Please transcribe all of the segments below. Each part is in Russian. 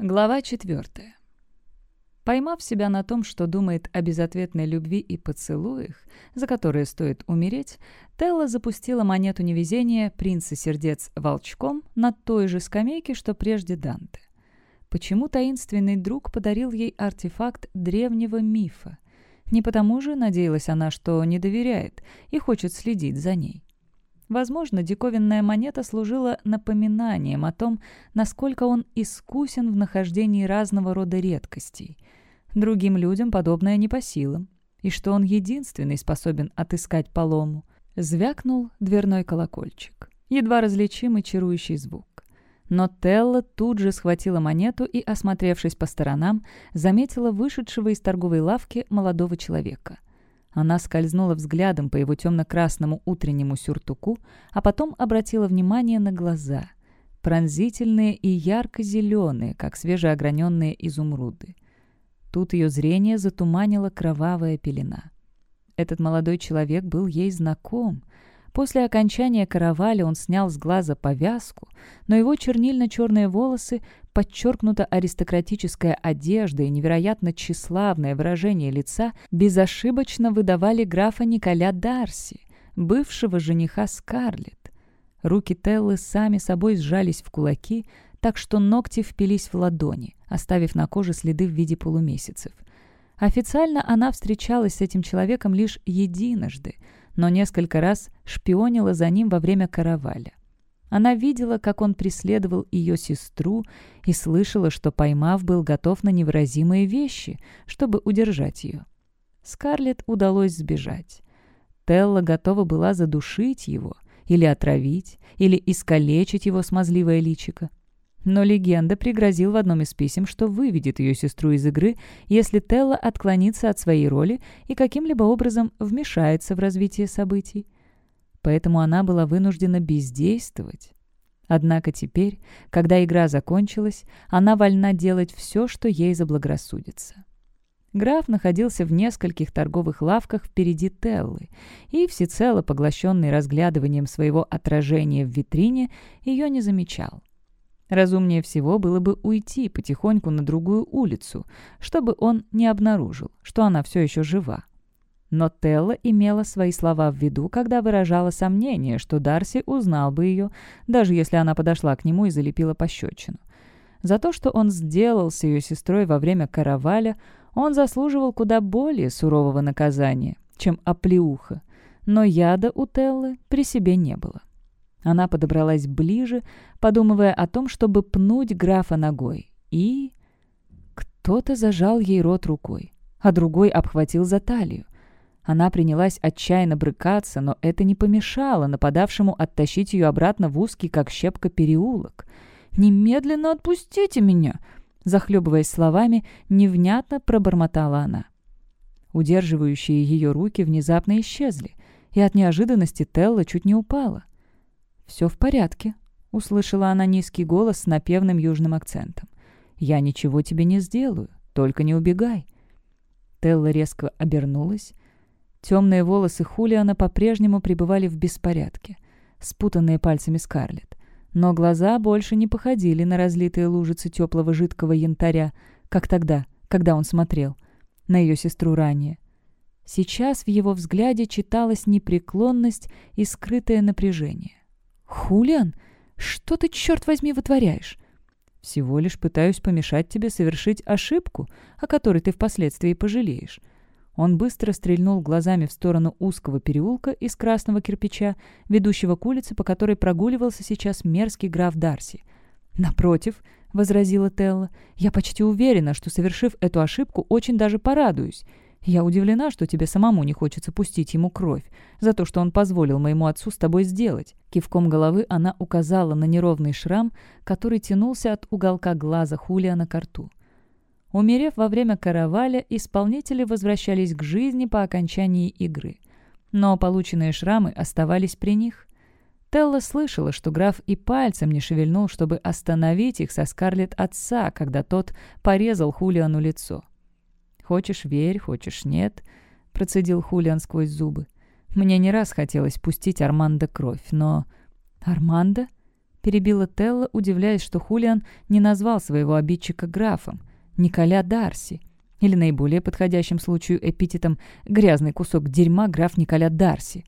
Глава 4. Поймав себя на том, что думает о безответной любви и поцелуях, за которые стоит умереть, Телла запустила монету невезения принца сердец волчком на той же скамейке, что прежде Данте. Почему таинственный друг подарил ей артефакт древнего мифа? Не потому же надеялась она, что не доверяет и хочет следить за ней. Возможно, диковинная монета служила напоминанием о том, насколько он искусен в нахождении разного рода редкостей. Другим людям подобное не по силам, и что он единственный способен отыскать полому. Звякнул дверной колокольчик. Едва различимый чарующий звук. Но Телла тут же схватила монету и, осмотревшись по сторонам, заметила вышедшего из торговой лавки молодого человека. Она скользнула взглядом по его темно-красному утреннему сюртуку, а потом обратила внимание на глаза. Пронзительные и ярко-зеленые, как свежеограненные изумруды. Тут ее зрение затуманила кровавая пелена. Этот молодой человек был ей знаком. После окончания караваля он снял с глаза повязку, но его чернильно-черные волосы подчеркнуто аристократическая одежда и невероятно тщеславное выражение лица безошибочно выдавали графа Николя Дарси, бывшего жениха Скарлетт. Руки Теллы сами собой сжались в кулаки, так что ногти впились в ладони, оставив на коже следы в виде полумесяцев. Официально она встречалась с этим человеком лишь единожды, но несколько раз шпионила за ним во время караваля. Она видела, как он преследовал ее сестру и слышала, что поймав, был готов на невыразимые вещи, чтобы удержать ее. Скарлетт удалось сбежать. Телла готова была задушить его, или отравить, или искалечить его смазливое личико. Но легенда пригрозил в одном из писем, что выведет ее сестру из игры, если Телла отклонится от своей роли и каким-либо образом вмешается в развитие событий. Поэтому она была вынуждена бездействовать, Однако теперь, когда игра закончилась, она вольна делать все, что ей заблагорассудится. Граф находился в нескольких торговых лавках впереди Теллы, и, всецело поглощенный разглядыванием своего отражения в витрине, ее не замечал. Разумнее всего было бы уйти потихоньку на другую улицу, чтобы он не обнаружил, что она все еще жива. Но Телла имела свои слова в виду, когда выражала сомнение, что Дарси узнал бы ее, даже если она подошла к нему и залепила пощечину. За то, что он сделал с ее сестрой во время караваля, он заслуживал куда более сурового наказания, чем оплеуха. Но яда у Теллы при себе не было. Она подобралась ближе, подумывая о том, чтобы пнуть графа ногой. И... Кто-то зажал ей рот рукой, а другой обхватил за талию. Она принялась отчаянно брыкаться, но это не помешало нападавшему оттащить ее обратно в узкий, как щепка, переулок. «Немедленно отпустите меня!» Захлебываясь словами, невнятно пробормотала она. Удерживающие ее руки внезапно исчезли, и от неожиданности Телла чуть не упала. «Все в порядке», — услышала она низкий голос с напевным южным акцентом. «Я ничего тебе не сделаю, только не убегай». Телла резко обернулась, Темные волосы Хулиана по-прежнему пребывали в беспорядке, спутанные пальцами Скарлетт. Но глаза больше не походили на разлитые лужицы теплого жидкого янтаря, как тогда, когда он смотрел на ее сестру ранее. Сейчас в его взгляде читалась непреклонность и скрытое напряжение. «Хулиан, что ты, черт возьми, вытворяешь?» «Всего лишь пытаюсь помешать тебе совершить ошибку, о которой ты впоследствии пожалеешь. Он быстро стрельнул глазами в сторону узкого переулка из красного кирпича, ведущего к улице, по которой прогуливался сейчас мерзкий граф Дарси. «Напротив», — возразила Телла, — «я почти уверена, что, совершив эту ошибку, очень даже порадуюсь. Я удивлена, что тебе самому не хочется пустить ему кровь за то, что он позволил моему отцу с тобой сделать». Кивком головы она указала на неровный шрам, который тянулся от уголка глаза Хулиана к рту умерев во время караваля, исполнители возвращались к жизни по окончании игры. Но полученные шрамы оставались при них. Телла слышала, что граф и пальцем не шевельнул, чтобы остановить их со Скарлетт отца, когда тот порезал Хулиану лицо. «Хочешь — верь, хочешь — нет», — процедил Хулиан сквозь зубы. «Мне не раз хотелось пустить Армандо кровь, но...» «Армандо?» — перебила Телла, удивляясь, что Хулиан не назвал своего обидчика графом — Николя Дарси. Или наиболее подходящим случаю эпитетом «грязный кусок дерьма граф Николя Дарси».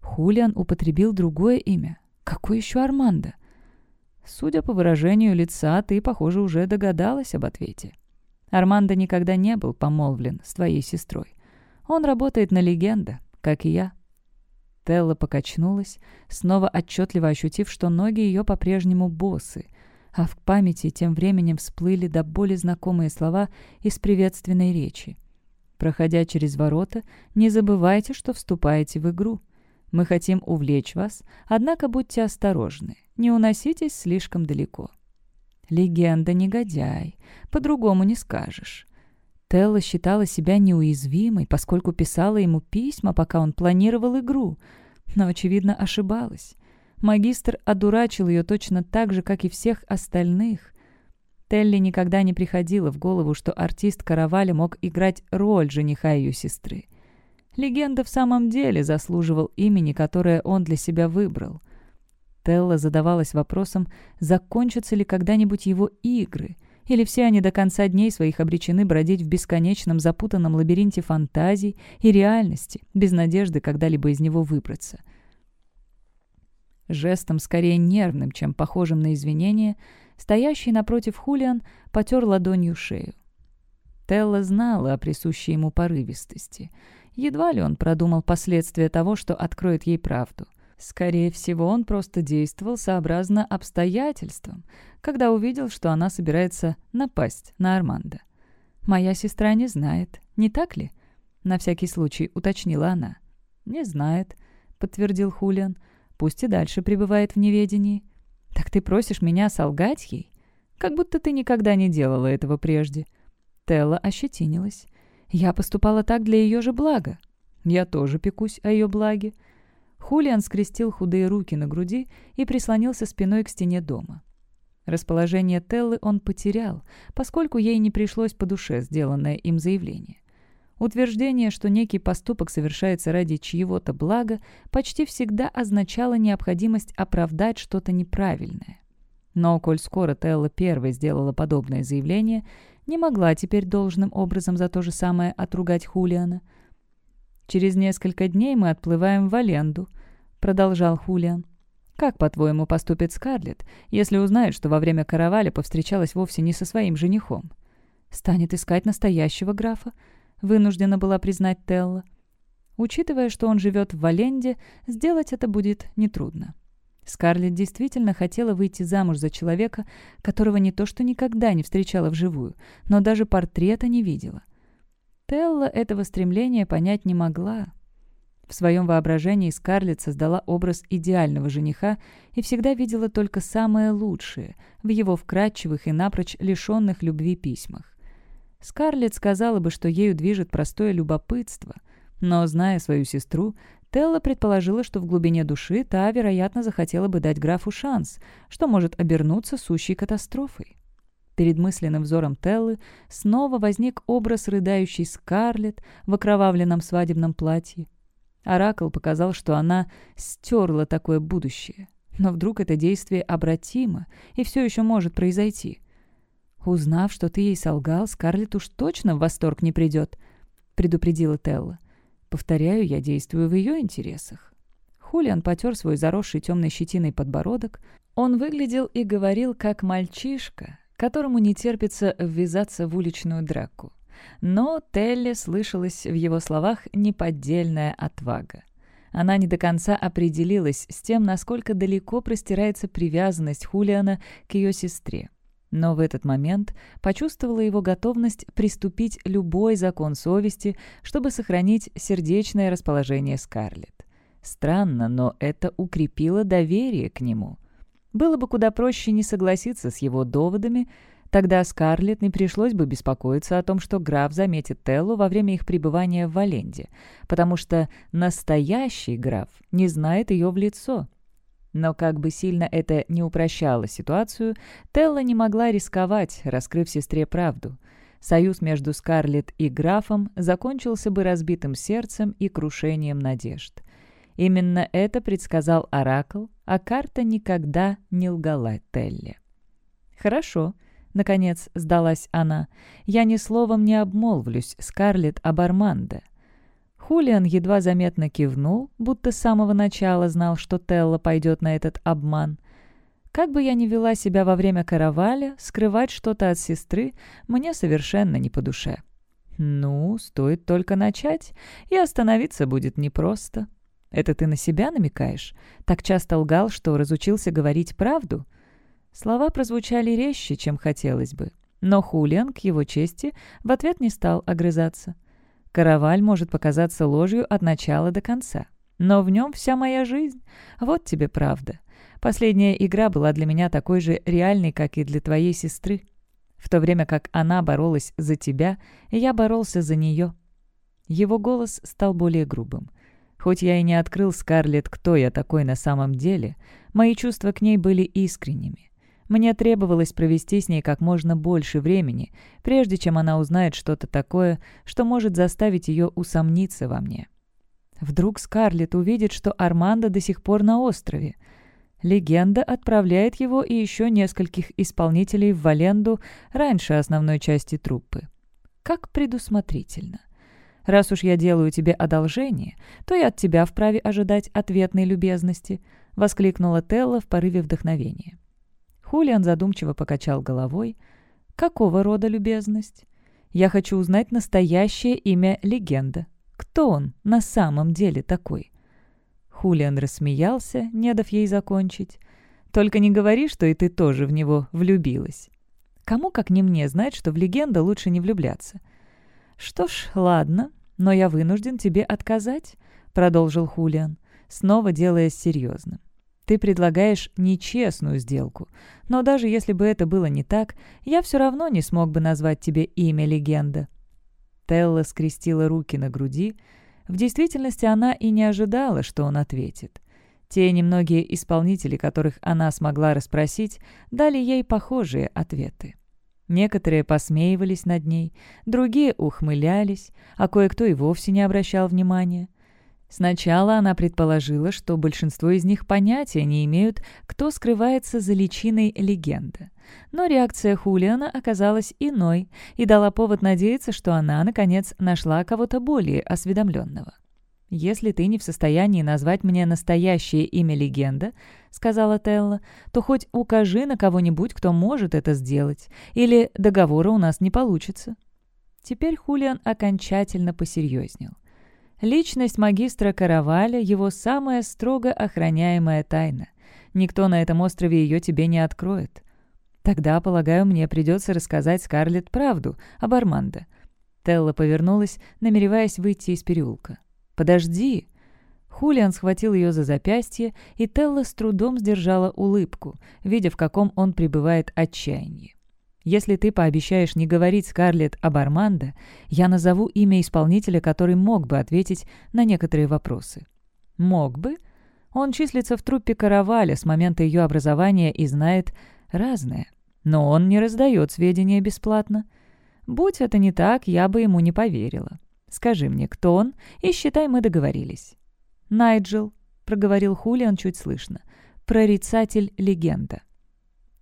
Хулиан употребил другое имя. Какое еще Армандо? Судя по выражению лица, ты, похоже, уже догадалась об ответе. Армандо никогда не был помолвлен с твоей сестрой. Он работает на легенда, как и я. Телла покачнулась, снова отчетливо ощутив, что ноги ее по-прежнему босы а в памяти тем временем всплыли до боли знакомые слова из приветственной речи. Проходя через ворота, не забывайте, что вступаете в игру. Мы хотим увлечь вас, однако будьте осторожны, не уноситесь слишком далеко. Легенда негодяй, по-другому не скажешь. Телла считала себя неуязвимой, поскольку писала ему письма, пока он планировал игру, но, очевидно, ошибалась. Магистр одурачил ее точно так же, как и всех остальных. Телли никогда не приходило в голову, что артист Каравали мог играть роль жениха ее сестры. Легенда в самом деле заслуживал имени, которое он для себя выбрал. Телла задавалась вопросом, закончатся ли когда-нибудь его игры, или все они до конца дней своих обречены бродить в бесконечном запутанном лабиринте фантазий и реальности, без надежды когда-либо из него выбраться — жестом скорее нервным, чем похожим на извинение, стоящий напротив Хулиан потер ладонью шею. Телла знала о присущей ему порывистости. Едва ли он продумал последствия того, что откроет ей правду. Скорее всего, он просто действовал сообразно обстоятельствам, когда увидел, что она собирается напасть на Армандо. «Моя сестра не знает, не так ли?» — на всякий случай уточнила она. «Не знает», — подтвердил Хулиан пусть и дальше пребывает в неведении. Так ты просишь меня солгать ей? Как будто ты никогда не делала этого прежде. Телла ощетинилась. Я поступала так для ее же блага. Я тоже пекусь о ее благе. Хулиан скрестил худые руки на груди и прислонился спиной к стене дома. Расположение Теллы он потерял, поскольку ей не пришлось по душе сделанное им заявление. Утверждение, что некий поступок совершается ради чьего-то блага, почти всегда означало необходимость оправдать что-то неправильное. Но, коль скоро Телла первой сделала подобное заявление, не могла теперь должным образом за то же самое отругать Хулиана. «Через несколько дней мы отплываем в Аленду», — продолжал Хулиан. «Как, по-твоему, поступит Скарлетт, если узнает, что во время караваля повстречалась вовсе не со своим женихом? Станет искать настоящего графа?» вынуждена была признать Телла. Учитывая, что он живет в Валенде, сделать это будет нетрудно. Скарлетт действительно хотела выйти замуж за человека, которого не то что никогда не встречала вживую, но даже портрета не видела. Телла этого стремления понять не могла. В своем воображении Скарлетт создала образ идеального жениха и всегда видела только самое лучшее в его вкрадчивых и напрочь лишенных любви письмах. Скарлетт сказала бы, что ею движет простое любопытство. Но, зная свою сестру, Телла предположила, что в глубине души та, вероятно, захотела бы дать графу шанс, что может обернуться сущей катастрофой. Перед мысленным взором Теллы снова возник образ рыдающей Скарлетт в окровавленном свадебном платье. Оракул показал, что она стерла такое будущее. Но вдруг это действие обратимо и все еще может произойти – Узнав, что ты ей солгал, Скарлетт уж точно в восторг не придет», — предупредила Телла. «Повторяю, я действую в ее интересах». Хулиан потер свой заросший темной щетиной подбородок. Он выглядел и говорил, как мальчишка, которому не терпится ввязаться в уличную драку. Но Телле слышалась в его словах неподдельная отвага. Она не до конца определилась с тем, насколько далеко простирается привязанность Хулиана к ее сестре. Но в этот момент почувствовала его готовность приступить любой закон совести, чтобы сохранить сердечное расположение Скарлетт. Странно, но это укрепило доверие к нему. Было бы куда проще не согласиться с его доводами, тогда Скарлетт не пришлось бы беспокоиться о том, что граф заметит Теллу во время их пребывания в Валенде, потому что настоящий граф не знает ее в лицо — но как бы сильно это не упрощало ситуацию, Телла не могла рисковать, раскрыв сестре правду. Союз между Скарлетт и графом закончился бы разбитым сердцем и крушением надежд. Именно это предсказал Оракл, а карта никогда не лгала Телле. «Хорошо», — наконец сдалась она, — «я ни словом не обмолвлюсь, Скарлетт, об Армандо. Хулиан едва заметно кивнул, будто с самого начала знал, что Телла пойдет на этот обман. Как бы я ни вела себя во время караваля, скрывать что-то от сестры мне совершенно не по душе. Ну, стоит только начать, и остановиться будет непросто. Это ты на себя намекаешь? Так часто лгал, что разучился говорить правду? Слова прозвучали резче, чем хотелось бы, но Хулиан, к его чести, в ответ не стал огрызаться. Караваль может показаться ложью от начала до конца. Но в нем вся моя жизнь. Вот тебе правда. Последняя игра была для меня такой же реальной, как и для твоей сестры. В то время как она боролась за тебя, я боролся за нее. Его голос стал более грубым. Хоть я и не открыл Скарлетт, кто я такой на самом деле, мои чувства к ней были искренними. Мне требовалось провести с ней как можно больше времени, прежде чем она узнает что-то такое, что может заставить ее усомниться во мне. Вдруг Скарлетт увидит, что Армандо до сих пор на острове. Легенда отправляет его и еще нескольких исполнителей в Валенду раньше основной части труппы. Как предусмотрительно. Раз уж я делаю тебе одолжение, то и от тебя вправе ожидать ответной любезности», — воскликнула Телла в порыве вдохновения. Хулиан задумчиво покачал головой. «Какого рода любезность? Я хочу узнать настоящее имя легенда. Кто он на самом деле такой?» Хулиан рассмеялся, не дав ей закончить. «Только не говори, что и ты тоже в него влюбилась. Кому, как не мне, знать, что в легенда лучше не влюбляться?» «Что ж, ладно, но я вынужден тебе отказать», — продолжил Хулиан, снова делаясь серьезным ты предлагаешь нечестную сделку. Но даже если бы это было не так, я все равно не смог бы назвать тебе имя легенда». Телла скрестила руки на груди. В действительности она и не ожидала, что он ответит. Те немногие исполнители, которых она смогла расспросить, дали ей похожие ответы. Некоторые посмеивались над ней, другие ухмылялись, а кое-кто и вовсе не обращал внимания — Сначала она предположила, что большинство из них понятия не имеют, кто скрывается за личиной легенды. Но реакция Хулиана оказалась иной и дала повод надеяться, что она, наконец, нашла кого-то более осведомленного. «Если ты не в состоянии назвать мне настоящее имя легенда», — сказала Телла, «то хоть укажи на кого-нибудь, кто может это сделать, или договора у нас не получится». Теперь Хулиан окончательно посерьезнел. Личность магистра Караваля, его самая строго охраняемая тайна. Никто на этом острове ее тебе не откроет. Тогда, полагаю, мне придется рассказать Скарлетт правду об Арманде. Телла повернулась, намереваясь выйти из переулка. «Подожди!» Хулиан схватил ее за запястье, и Телла с трудом сдержала улыбку, видя, в каком он пребывает отчаянии. Если ты пообещаешь не говорить Скарлетт об Армандо, я назову имя исполнителя, который мог бы ответить на некоторые вопросы. Мог бы? Он числится в труппе Караваля с момента ее образования и знает разное. Но он не раздает сведения бесплатно. Будь это не так, я бы ему не поверила. Скажи мне, кто он, и считай, мы договорились. «Найджел», — проговорил Хулиан чуть слышно, — «прорицатель легенда».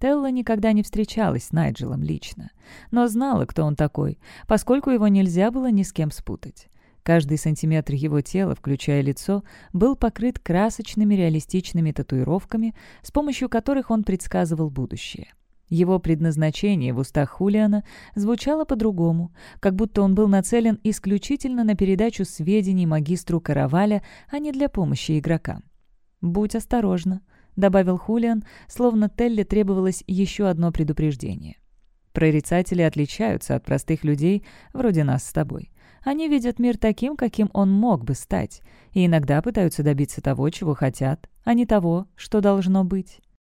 Телла никогда не встречалась с Найджелом лично, но знала, кто он такой, поскольку его нельзя было ни с кем спутать. Каждый сантиметр его тела, включая лицо, был покрыт красочными реалистичными татуировками, с помощью которых он предсказывал будущее. Его предназначение в устах Хулиана звучало по-другому, как будто он был нацелен исключительно на передачу сведений магистру Караваля, а не для помощи игрокам. «Будь осторожна», добавил Хулиан, словно Телли требовалось еще одно предупреждение. Прорицатели отличаются от простых людей, вроде нас с тобой. Они видят мир таким, каким он мог бы стать, и иногда пытаются добиться того, чего хотят, а не того, что должно быть.